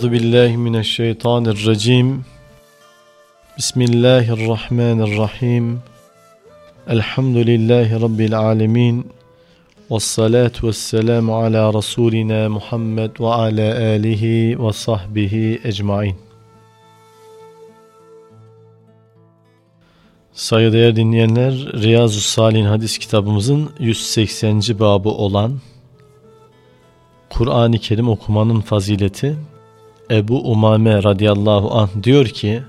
Euzu billahi mineşşeytanirracim. Bismillahirrahmanirrahim. Elhamdülillahi rabbil alamin. Ves salatu vesselamu ala rasulina Muhammed ve ala alihi ve sahbihi ecmaîn. Saygıdeğer dinleyenler, Riyazu Salih'in hadis kitabımızın 180. babı olan Kur'an-ı Kerim okumanın fazileti Ebu Umame radıyallahu anh diyor ki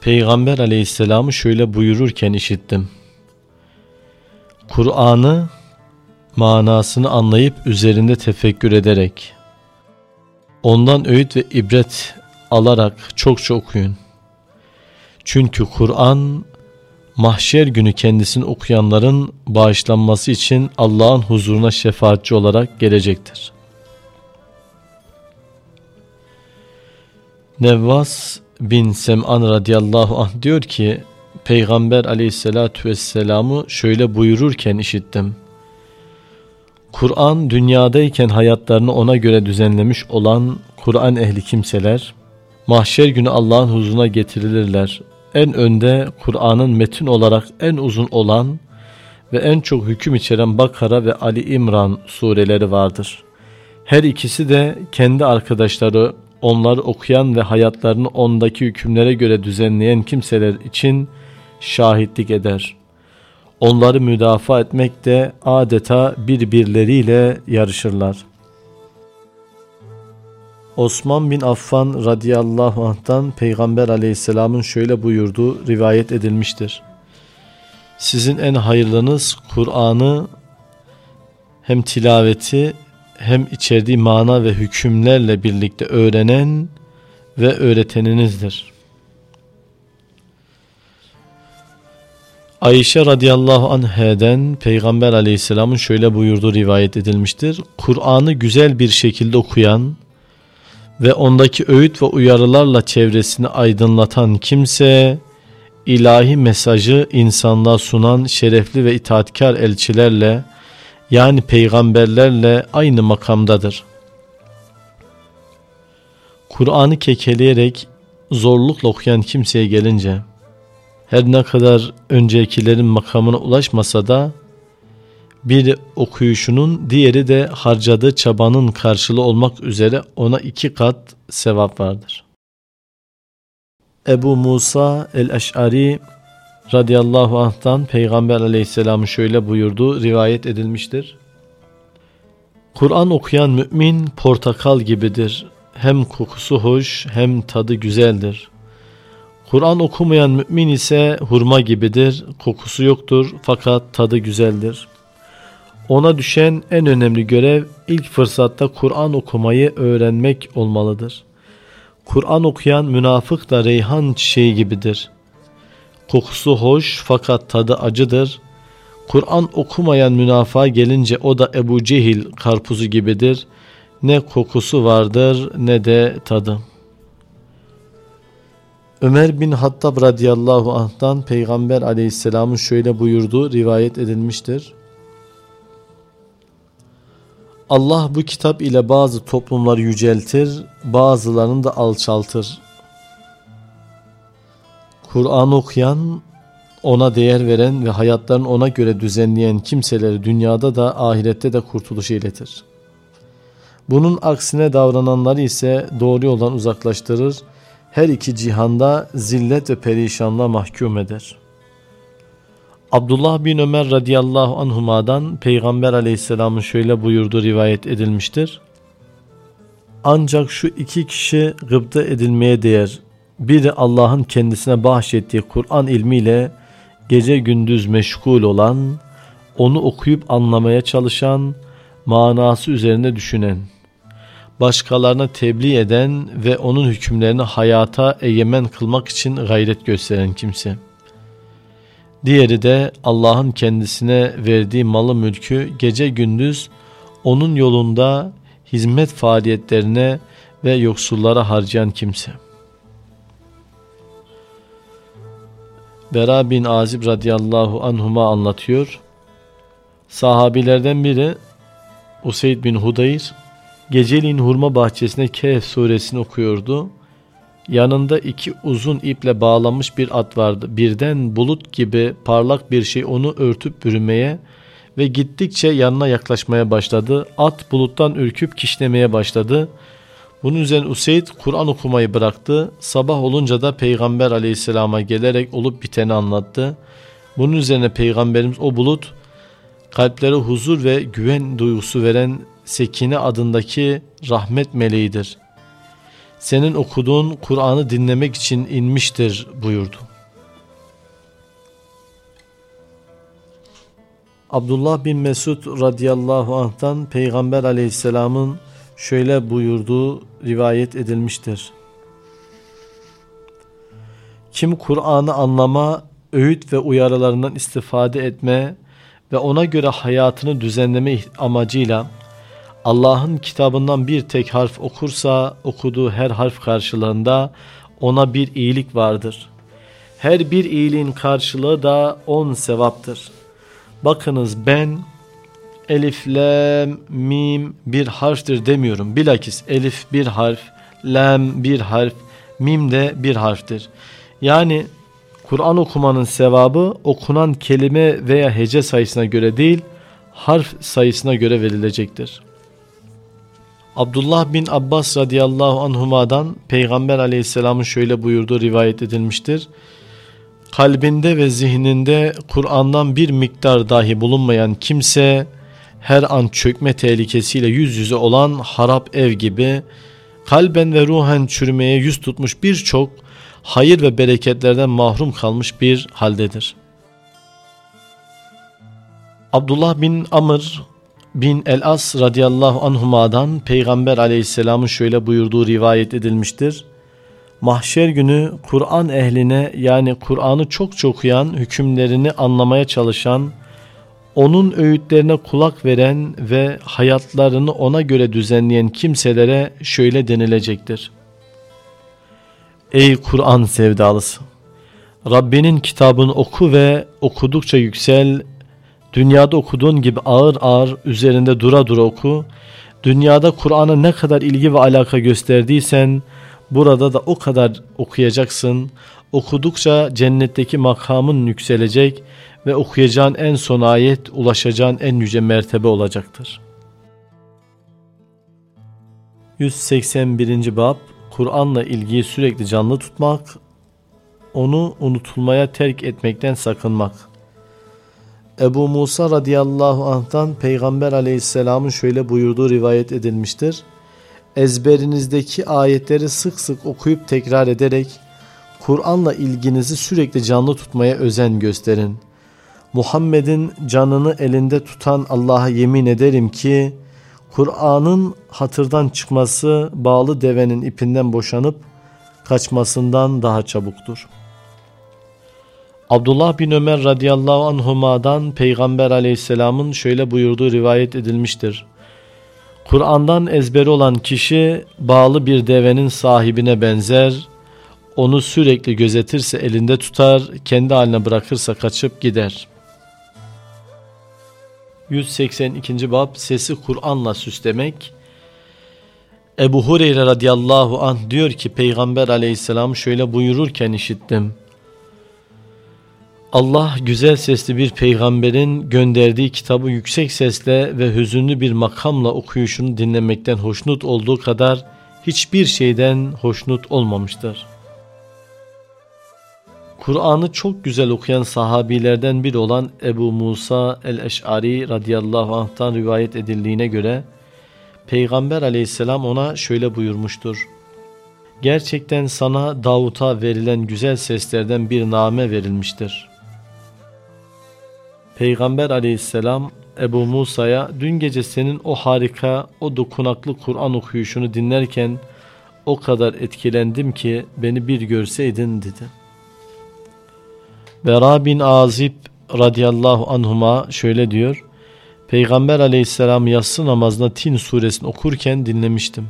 Peygamber aleyhisselamı şöyle buyururken işittim. Kur'an'ı manasını anlayıp üzerinde tefekkür ederek ondan öğüt ve ibret alarak çokça okuyun. Çünkü Kur'an mahşer günü kendisini okuyanların bağışlanması için Allah'ın huzuruna şefaatçi olarak gelecektir. Nevvas bin Sem'an radıyallahu anh diyor ki Peygamber aleyhissalatü vesselam'ı şöyle buyururken işittim. Kur'an dünyadayken hayatlarını ona göre düzenlemiş olan Kur'an ehli kimseler mahşer günü Allah'ın huzuruna getirilirler. En önde Kur'an'ın metin olarak en uzun olan ve en çok hüküm içeren Bakara ve Ali İmran sureleri vardır. Her ikisi de kendi arkadaşları onları okuyan ve hayatlarını ondaki hükümlere göre düzenleyen kimseler için şahitlik eder. Onları müdafaa etmekte adeta birbirleriyle yarışırlar. Osman bin Affan radıyallahu anh'tan Peygamber aleyhisselamın şöyle buyurduğu rivayet edilmiştir. Sizin en hayırlınız Kur'an'ı hem tilaveti hem içerdiği mana ve hükümlerle birlikte öğrenen ve öğreteninizdir. Ayşe radıyallahu anheden Peygamber aleyhisselamın şöyle buyurduğu rivayet edilmiştir. Kur'an'ı güzel bir şekilde okuyan ve ondaki öğüt ve uyarılarla çevresini aydınlatan kimse ilahi mesajı insanlığa sunan şerefli ve itaatkar elçilerle yani peygamberlerle aynı makamdadır. Kur'an'ı kekeleyerek zorlukla okuyan kimseye gelince her ne kadar öncekilerin makamına ulaşmasa da bir okuyuşunun diğeri de harcadığı çabanın karşılığı olmak üzere ona iki kat sevap vardır. Ebu Musa el-Eş'ari radıyallahu anh'tan Peygamber aleyhisselamın şöyle buyurduğu rivayet edilmiştir. Kur'an okuyan mümin portakal gibidir. Hem kokusu hoş hem tadı güzeldir. Kur'an okumayan mümin ise hurma gibidir. Kokusu yoktur fakat tadı güzeldir. Ona düşen en önemli görev ilk fırsatta Kur'an okumayı öğrenmek olmalıdır. Kur'an okuyan münafık da reyhan çiçeği gibidir. Kokusu hoş fakat tadı acıdır. Kur'an okumayan münafığa gelince o da Ebu Cehil karpuzu gibidir. Ne kokusu vardır ne de tadı. Ömer bin Hattab radıyallahu anh'tan Peygamber aleyhisselamın şöyle buyurduğu rivayet edilmiştir. Allah bu kitap ile bazı toplumları yüceltir, bazılarını da alçaltır. Kur'an okuyan, ona değer veren ve hayatlarını ona göre düzenleyen kimseleri dünyada da ahirette de kurtuluş iletir. Bunun aksine davrananları ise doğru yoldan uzaklaştırır, her iki cihanda zillet ve perişanlığa mahkum eder. Abdullah bin Ömer radıyallahu anhuma'dan Peygamber aleyhisselamın şöyle buyurduğu rivayet edilmiştir. Ancak şu iki kişi gıpta edilmeye değer. Biri Allah'ın kendisine bahşettiği Kur'an ilmiyle gece gündüz meşgul olan, onu okuyup anlamaya çalışan, manası üzerine düşünen, başkalarına tebliğ eden ve onun hükümlerini hayata egemen kılmak için gayret gösteren kimse. Diğeri de Allah'ın kendisine verdiği malı mülkü gece gündüz onun yolunda hizmet faaliyetlerine ve yoksullara harcayan kimse. Bera bin Azib radıyallahu anhuma anlatıyor. Sahabilerden biri Useyd bin Hudayr Geceliğin hurma bahçesine Kehf suresini okuyordu. Yanında iki uzun iple bağlanmış bir at vardı. Birden bulut gibi parlak bir şey onu örtüp bürümeye ve gittikçe yanına yaklaşmaya başladı. At buluttan ürküp kişnemeye başladı. Bunun üzerine Useyd Kur'an okumayı bıraktı. Sabah olunca da Peygamber aleyhisselama gelerek olup biteni anlattı. Bunun üzerine Peygamberimiz o bulut kalplere huzur ve güven duygusu veren Sekine adındaki rahmet meleğidir. Senin okuduğun Kur'an'ı dinlemek için inmiştir buyurdu. Abdullah bin Mesud radıyallahu anh'tan Peygamber aleyhisselamın şöyle buyurduğu rivayet edilmiştir. Kim Kur'an'ı anlama, öğüt ve uyarılarından istifade etme ve ona göre hayatını düzenleme amacıyla Allah'ın kitabından bir tek harf okursa okuduğu her harf karşılığında ona bir iyilik vardır. Her bir iyiliğin karşılığı da on sevaptır. Bakınız ben elif, lam, mim bir harftir demiyorum. Bilakis elif bir harf, lam bir harf, mim de bir harftir. Yani Kur'an okumanın sevabı okunan kelime veya hece sayısına göre değil, harf sayısına göre verilecektir. Abdullah bin Abbas radıyallahu anhumadan Peygamber aleyhisselamın şöyle buyurduğu rivayet edilmiştir. Kalbinde ve zihninde Kur'an'dan bir miktar dahi bulunmayan kimse her an çökme tehlikesiyle yüz yüze olan harap ev gibi kalben ve ruhen çürümeye yüz tutmuş birçok hayır ve bereketlerden mahrum kalmış bir haldedir. Abdullah bin Amr bin El-As radıyallahu anhumadan Peygamber aleyhisselamın şöyle buyurduğu rivayet edilmiştir. Mahşer günü Kur'an ehline yani Kur'an'ı çok çok okuyan, hükümlerini anlamaya çalışan, onun öğütlerine kulak veren ve hayatlarını ona göre düzenleyen kimselere şöyle denilecektir. Ey Kur'an sevdalısı! Rabbinin kitabını oku ve okudukça yüksel, dünyada okuduğun gibi ağır ağır üzerinde dura dura oku, dünyada Kur'an'a ne kadar ilgi ve alaka gösterdiysen, burada da o kadar okuyacaksın, okudukça cennetteki makamın yükselecek ve okuyacağın en son ayet ulaşacağın en yüce mertebe olacaktır. 181. Bab Kur'an'la ilgiyi sürekli canlı tutmak, onu unutulmaya terk etmekten sakınmak. Ebu Musa radıyallahu anh'tan Peygamber aleyhisselamın şöyle buyurduğu rivayet edilmiştir. Ezberinizdeki ayetleri sık sık okuyup tekrar ederek Kur'an'la ilginizi sürekli canlı tutmaya özen gösterin. Muhammed'in canını elinde tutan Allah'a yemin ederim ki Kur'an'ın hatırdan çıkması bağlı devenin ipinden boşanıp kaçmasından daha çabuktur. Abdullah bin Ömer radıyallahu anhuma'dan Peygamber aleyhisselamın şöyle buyurduğu rivayet edilmiştir. Kur'an'dan ezberi olan kişi bağlı bir devenin sahibine benzer, onu sürekli gözetirse elinde tutar, kendi haline bırakırsa kaçıp gider.'' 182. bab sesi Kur'an'la süslemek. Ebu Hureyre radıyallahu anh diyor ki Peygamber aleyhisselam şöyle buyururken işittim. Allah güzel sesli bir peygamberin gönderdiği kitabı yüksek sesle ve hüzünlü bir makamla okuyuşunu dinlemekten hoşnut olduğu kadar hiçbir şeyden hoşnut olmamıştır.'' Kur'an'ı çok güzel okuyan sahabilerden biri olan Ebu Musa el-Eş'ari radıyallahu anh'tan rivayet edildiğine göre Peygamber aleyhisselam ona şöyle buyurmuştur. Gerçekten sana Davut'a verilen güzel seslerden bir name verilmiştir. Peygamber aleyhisselam Ebu Musa'ya dün gece senin o harika, o dokunaklı Kur'an okuyuşunu dinlerken o kadar etkilendim ki beni bir görseydin dedi.'' Bera bin Azib radıyallahu anhuma şöyle diyor. Peygamber aleyhisselam yatsı namazında Tin suresini okurken dinlemiştim.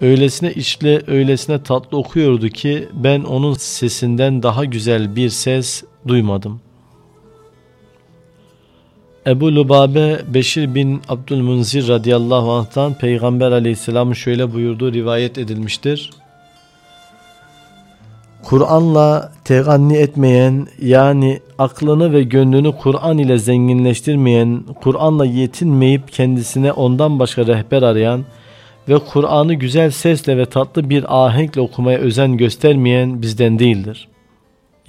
Öylesine içli, öylesine tatlı okuyordu ki ben onun sesinden daha güzel bir ses duymadım. Ebu Lubabe Beşir bin Abdülmunzir radıyallahu anh'tan Peygamber aleyhisselamın şöyle buyurduğu rivayet edilmiştir. Kur'an'la teganni etmeyen yani aklını ve gönlünü Kur'an ile zenginleştirmeyen, Kur'an'la yetinmeyip kendisine ondan başka rehber arayan ve Kur'an'ı güzel sesle ve tatlı bir ahenkle okumaya özen göstermeyen bizden değildir.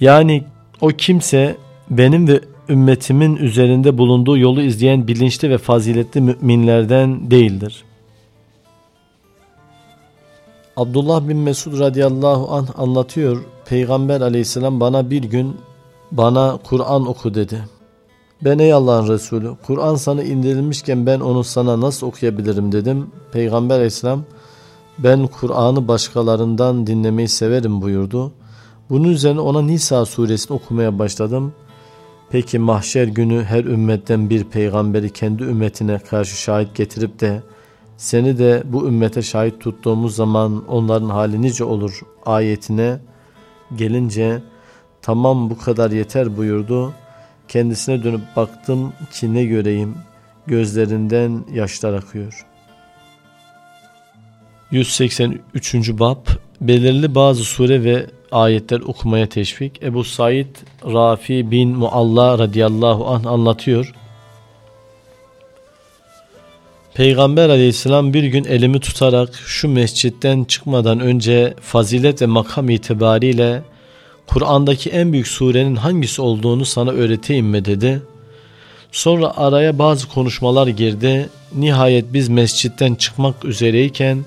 Yani o kimse benim ve ümmetimin üzerinde bulunduğu yolu izleyen bilinçli ve faziletli müminlerden değildir. Abdullah bin Mesud radıyallahu anh anlatıyor. Peygamber aleyhisselam bana bir gün bana Kur'an oku dedi. Ben ey Allah'ın Resulü Kur'an sana indirilmişken ben onu sana nasıl okuyabilirim dedim. Peygamber aleyhisselam ben Kur'an'ı başkalarından dinlemeyi severim buyurdu. Bunun üzerine ona Nisa suresini okumaya başladım. Peki mahşer günü her ümmetten bir peygamberi kendi ümmetine karşı şahit getirip de seni de bu ümmete şahit tuttuğumuz zaman onların hali nice olur ayetine gelince tamam bu kadar yeter buyurdu. Kendisine dönüp baktım ki ne göreyim gözlerinden yaşlar akıyor. 183. Bab Belirli bazı sure ve ayetler okumaya teşvik. Ebu Said Rafi bin Mualla radıyallahu anh anlatıyor. Peygamber aleyhisselam bir gün elimi tutarak şu mescitten çıkmadan önce fazilet ve makam itibariyle Kur'an'daki en büyük surenin hangisi olduğunu sana öğreteyim mi dedi. Sonra araya bazı konuşmalar girdi. Nihayet biz mescitten çıkmak üzereyken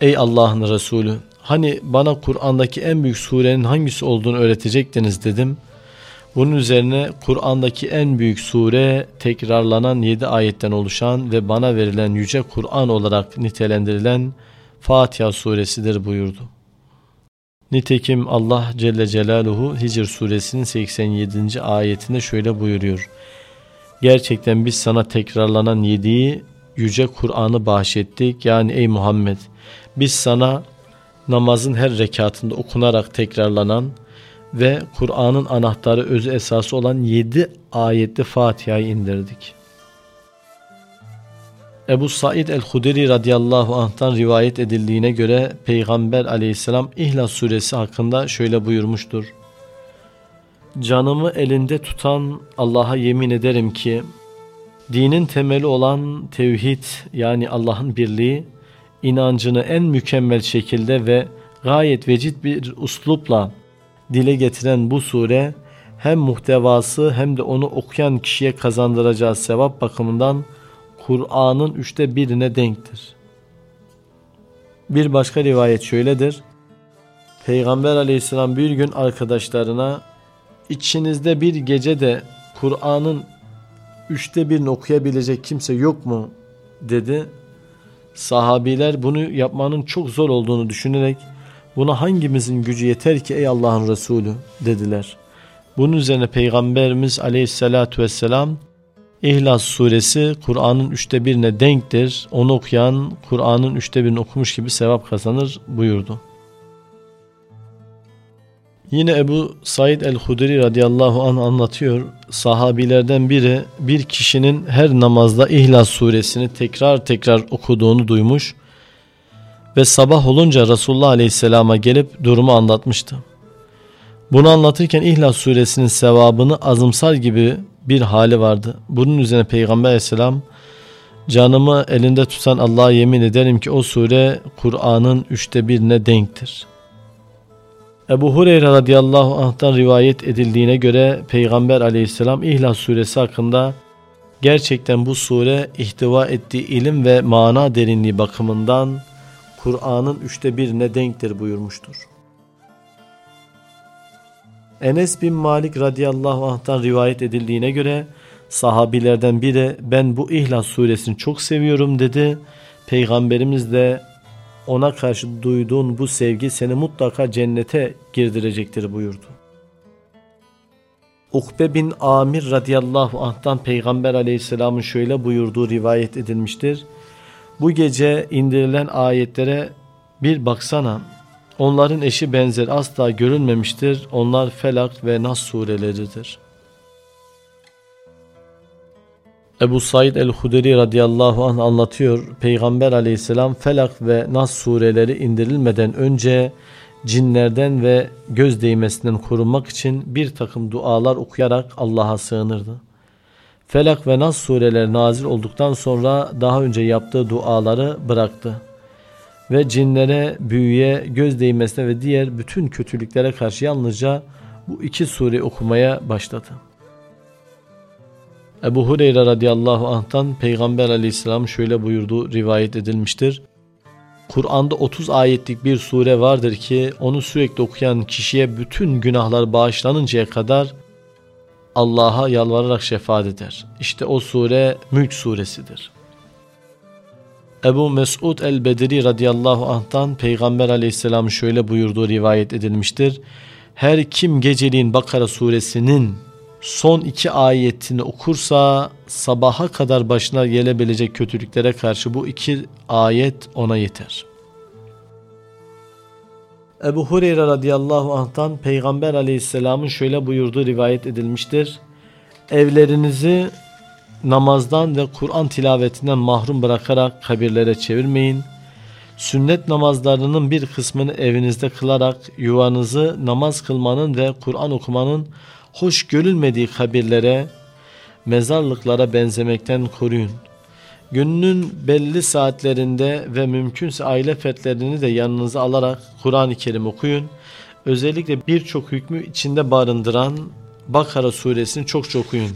Ey Allah'ın Resulü hani bana Kur'an'daki en büyük surenin hangisi olduğunu öğretecektiniz dedim. Bunun üzerine Kur'an'daki en büyük sure tekrarlanan 7 ayetten oluşan ve bana verilen yüce Kur'an olarak nitelendirilen Fatiha suresidir buyurdu. Nitekim Allah Celle Celaluhu Hicr suresinin 87. ayetinde şöyle buyuruyor. Gerçekten biz sana tekrarlanan yediği yüce Kur'an'ı bahşettik. Yani ey Muhammed biz sana namazın her rekatında okunarak tekrarlanan ve Kur'an'ın anahtarı özü esası olan 7 ayetli Fatiha'yı indirdik. Ebu Said el-Huderi radıyallahu anh'tan rivayet edildiğine göre Peygamber aleyhisselam İhlas suresi hakkında şöyle buyurmuştur. Canımı elinde tutan Allah'a yemin ederim ki dinin temeli olan tevhid yani Allah'ın birliği inancını en mükemmel şekilde ve gayet vecid bir uslupla dile getiren bu sure hem muhtevası hem de onu okuyan kişiye kazandıracağı sevap bakımından Kur'an'ın üçte birine denktir. Bir başka rivayet şöyledir. Peygamber aleyhisselam bir gün arkadaşlarına içinizde bir gece de Kur'an'ın üçte birini okuyabilecek kimse yok mu dedi. Sahabiler bunu yapmanın çok zor olduğunu düşünerek buna hangimizin gücü yeter ki ey Allah'ın Resulü dediler. Bunun üzerine Peygamberimiz aleyhissalatu vesselam İhlas suresi Kur'an'ın üçte birine denktir. Onu okuyan Kur'an'ın üçte birini okumuş gibi sevap kazanır buyurdu. Yine Ebu Said el-Hudri radıyallahu anh anlatıyor. Sahabilerden biri bir kişinin her namazda İhlas suresini tekrar tekrar okuduğunu duymuş ve sabah olunca Resulullah aleyhisselama gelip durumu anlatmıştı. Bunu anlatırken İhlas suresinin sevabını azımsar gibi bir hali vardı. Bunun üzerine Peygamber aleyhisselam canımı elinde tutan Allah'a yemin ederim ki o sure Kur'an'ın üçte birine denktir. Ebu Hureyre radıyallahu anh'tan rivayet edildiğine göre Peygamber aleyhisselam İhlas suresi hakkında gerçekten bu sure ihtiva ettiği ilim ve mana derinliği bakımından Kur'an'ın üçte birine denktir buyurmuştur. Enes bin Malik radıyallahu anh'tan rivayet edildiğine göre sahabilerden biri ben bu İhlas suresini çok seviyorum dedi. Peygamberimiz de ona karşı duyduğun bu sevgi seni mutlaka cennete girdirecektir buyurdu. Ukbe bin Amir radıyallahu anh'tan Peygamber aleyhisselamın şöyle buyurduğu rivayet edilmiştir. Bu gece indirilen ayetlere bir baksana. Onların eşi benzer asla görülmemiştir. Onlar Felak ve Nas sureleridir. Ebu Said el-Huderi radıyallahu anh anlatıyor. Peygamber aleyhisselam Felak ve Nas sureleri indirilmeden önce cinlerden ve göz değmesinden korunmak için bir takım dualar okuyarak Allah'a sığınırdı. Felak ve Nas sureleri nazil olduktan sonra daha önce yaptığı duaları bıraktı. Ve cinlere, büyüye, göz değmesine ve diğer bütün kötülüklere karşı yalnızca bu iki sure okumaya başladı. Ebu Hureyre radıyallahu anh'tan Peygamber aleyhisselam şöyle buyurduğu rivayet edilmiştir. Kur'an'da 30 ayetlik bir sure vardır ki onu sürekli okuyan kişiye bütün günahlar bağışlanıncaya kadar Allah'a yalvararak şefaat eder. İşte o sure Mülk suresidir. Ebu Mesud el-Bedri radıyallahu anh'tan Peygamber aleyhisselam şöyle buyurduğu rivayet edilmiştir. Her kim geceliğin Bakara suresinin son iki ayetini okursa sabaha kadar başına gelebilecek kötülüklere karşı bu iki ayet ona yeter. Ebu Hureyre radıyallahu anh'tan Peygamber aleyhisselamın şöyle buyurduğu rivayet edilmiştir. Evlerinizi namazdan ve Kur'an tilavetinden mahrum bırakarak kabirlere çevirmeyin. Sünnet namazlarının bir kısmını evinizde kılarak yuvanızı namaz kılmanın ve Kur'an okumanın hoş görülmediği kabirlere, mezarlıklara benzemekten koruyun. Gününün belli saatlerinde ve mümkünse aile fertlerini de yanınıza alarak Kur'an-ı Kerim okuyun. Özellikle birçok hükmü içinde barındıran Bakara suresini çok çok okuyun.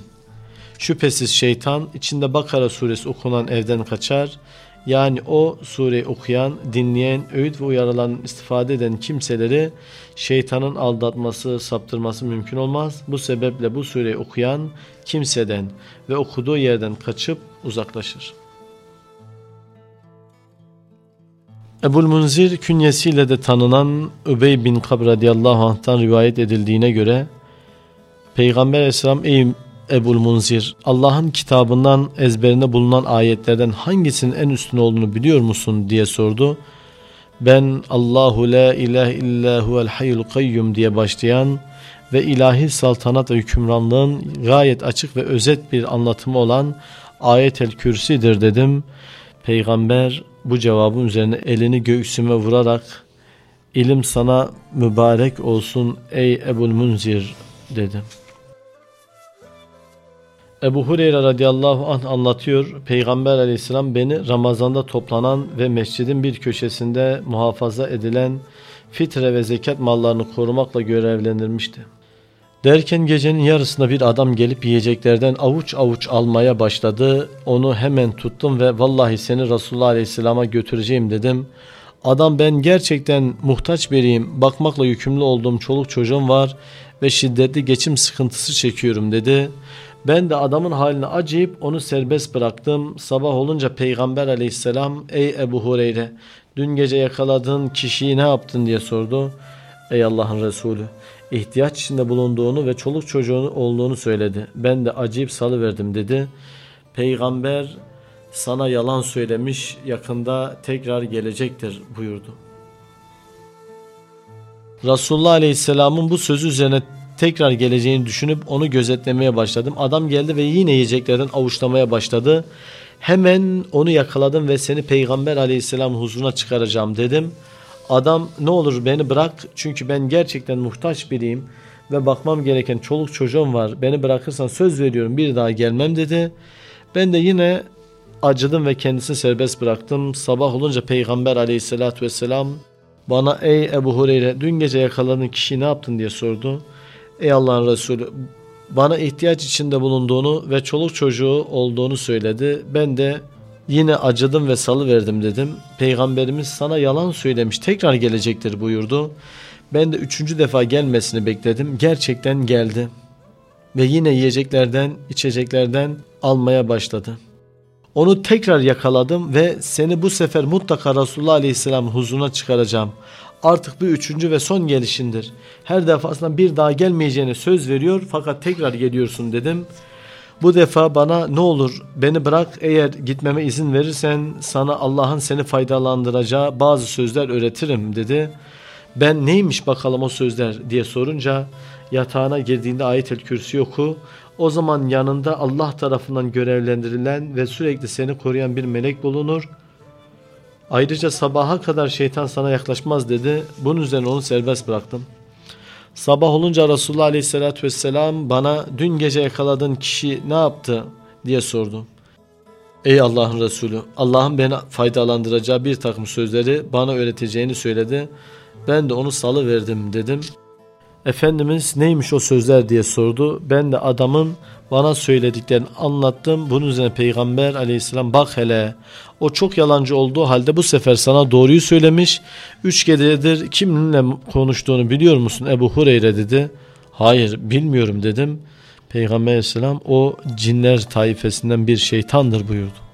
Şüphesiz şeytan içinde Bakara suresi okunan evden kaçar. Yani o sureyi okuyan, dinleyen, öğüt ve uyarılan istifade eden kimseleri şeytanın aldatması, saptırması mümkün olmaz. Bu sebeple bu sureyi okuyan kimseden ve okuduğu yerden kaçıp uzaklaşır. Ebul Munzir künyesiyle de tanınan Übey bin Kab radıyallahu anh'tan rivayet edildiğine göre Peygamber aleyhisselam ey Ebul Munzir Allah'ın kitabından ezberinde bulunan ayetlerden hangisinin en üstün olduğunu biliyor musun diye sordu. Ben Allahu la ilahe illa huvel hayyul kayyum diye başlayan ve ilahi saltanat ve hükümranlığın gayet açık ve özet bir anlatımı olan ayet-el kürsidir dedim. Peygamber bu cevabın üzerine elini göğsüme vurarak ilim sana mübarek olsun ey Ebul Munzir dedim. Ebu Hureyre radıyallahu anh anlatıyor. Peygamber aleyhisselam beni Ramazan'da toplanan ve mescidin bir köşesinde muhafaza edilen fitre ve zekat mallarını korumakla görevlendirmişti. Derken gecenin yarısında bir adam gelip yiyeceklerden avuç avuç almaya başladı. Onu hemen tuttum ve vallahi seni Resulullah Aleyhisselam'a götüreceğim dedim. Adam ben gerçekten muhtaç biriyim, bakmakla yükümlü olduğum çoluk çocuğum var ve şiddetli geçim sıkıntısı çekiyorum dedi. Ben de adamın haline acıyıp onu serbest bıraktım. Sabah olunca Peygamber aleyhisselam ey Ebu Hureyre dün gece yakaladığın kişiyi ne yaptın diye sordu. Ey Allah'ın Resulü ihtiyaç içinde bulunduğunu ve çoluk çocuğun olduğunu söyledi. Ben de acıyıp salıverdim dedi. Peygamber sana yalan söylemiş yakında tekrar gelecektir buyurdu. Resulullah Aleyhisselam'ın bu sözü üzerine tekrar geleceğini düşünüp onu gözetlemeye başladım. Adam geldi ve yine yiyeceklerden avuçlamaya başladı. Hemen onu yakaladım ve seni Peygamber aleyhisselam huzuruna çıkaracağım dedim. Adam ne olur beni bırak çünkü ben gerçekten muhtaç biriyim ve bakmam gereken çoluk çocuğum var. Beni bırakırsan söz veriyorum bir daha gelmem dedi. Ben de yine acıdım ve kendisini serbest bıraktım. Sabah olunca Peygamber aleyhissalatü vesselam bana ey Ebu Hureyre dün gece yakaladığın kişiyi ne yaptın diye sordu. Ey Allah'ın Resulü bana ihtiyaç içinde bulunduğunu ve çoluk çocuğu olduğunu söyledi. Ben de yine acıdım ve salı verdim dedim. Peygamberimiz sana yalan söylemiş tekrar gelecektir buyurdu. Ben de üçüncü defa gelmesini bekledim. Gerçekten geldi. Ve yine yiyeceklerden, içeceklerden almaya başladı. Onu tekrar yakaladım ve seni bu sefer mutlaka Resulullah Aleyhisselam huzuruna çıkaracağım. Artık bu üçüncü ve son gelişindir. Her defasında bir daha gelmeyeceğine söz veriyor fakat tekrar geliyorsun dedim. Bu defa bana ne olur beni bırak eğer gitmeme izin verirsen sana Allah'ın seni faydalandıracağı bazı sözler öğretirim dedi. Ben neymiş bakalım o sözler diye sorunca yatağına girdiğinde ayet-el kürsü oku O zaman yanında Allah tarafından görevlendirilen ve sürekli seni koruyan bir melek bulunur. Ayrıca sabaha kadar şeytan sana yaklaşmaz dedi. Bunun üzerine onu serbest bıraktım. Sabah olunca Resulullah Aleyhisselatü Vesselam bana dün gece yakaladığın kişi ne yaptı diye sordu. Ey Allah'ın Resulü Allah'ın beni faydalandıracağı bir takım sözleri bana öğreteceğini söyledi. Ben de onu salı verdim dedim. Efendimiz neymiş o sözler diye sordu. Ben de adamın bana söylediklerini anlattım. Bunun üzerine Peygamber aleyhisselam bak hele o çok yalancı olduğu halde bu sefer sana doğruyu söylemiş. Üç gecedir kiminle konuştuğunu biliyor musun Ebu Hureyre dedi. Hayır bilmiyorum dedim. Peygamber aleyhisselam o cinler taifesinden bir şeytandır buyurdu.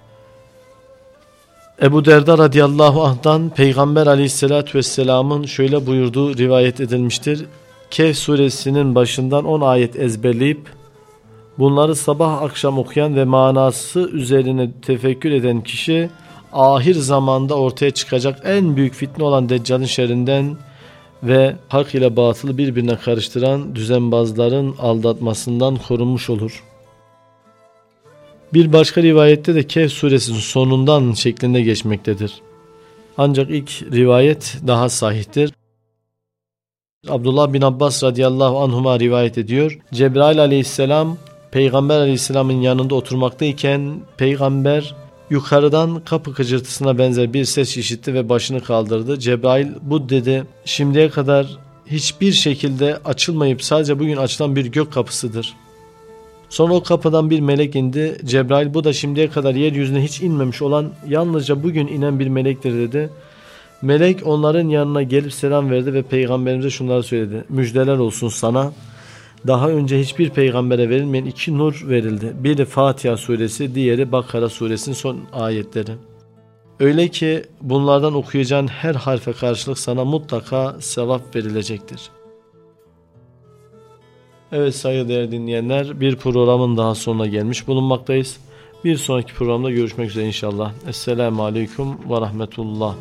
Ebu Derda radıyallahu anh'dan Peygamber aleyhissalatü vesselamın şöyle buyurduğu rivayet edilmiştir. Kehf suresinin başından 10 ayet ezberleyip bunları sabah akşam okuyan ve manası üzerine tefekkür eden kişi ahir zamanda ortaya çıkacak en büyük fitne olan Deccal'in şerrinden ve hak ile batılı birbirine karıştıran düzenbazların aldatmasından korunmuş olur. Bir başka rivayette de Kehf suresinin sonundan şeklinde geçmektedir. Ancak ilk rivayet daha sahihtir. Abdullah bin Abbas radıyallahu anhuma rivayet ediyor. Cebrail aleyhisselam Peygamber aleyhisselamın yanında oturmaktayken Peygamber yukarıdan kapı kıcırtısına benzer bir ses işitti ve başını kaldırdı. Cebrail bu dedi şimdiye kadar hiçbir şekilde açılmayıp sadece bugün açılan bir gök kapısıdır. Sonra o kapıdan bir melek indi. Cebrail bu da şimdiye kadar yeryüzüne hiç inmemiş olan yalnızca bugün inen bir melektir dedi. Melek onların yanına gelip selam verdi ve peygamberimize şunları söyledi. Müjdeler olsun sana. Daha önce hiçbir peygambere verilmeyen iki nur verildi. Biri Fatiha suresi, diğeri Bakara suresinin son ayetleri. Öyle ki bunlardan okuyacağın her harfe karşılık sana mutlaka sevap verilecektir. Evet saygıdeğer dinleyenler bir programın daha sonuna gelmiş bulunmaktayız. Bir sonraki programda görüşmek üzere inşallah. Esselamu Aleyküm ve Rahmetullah.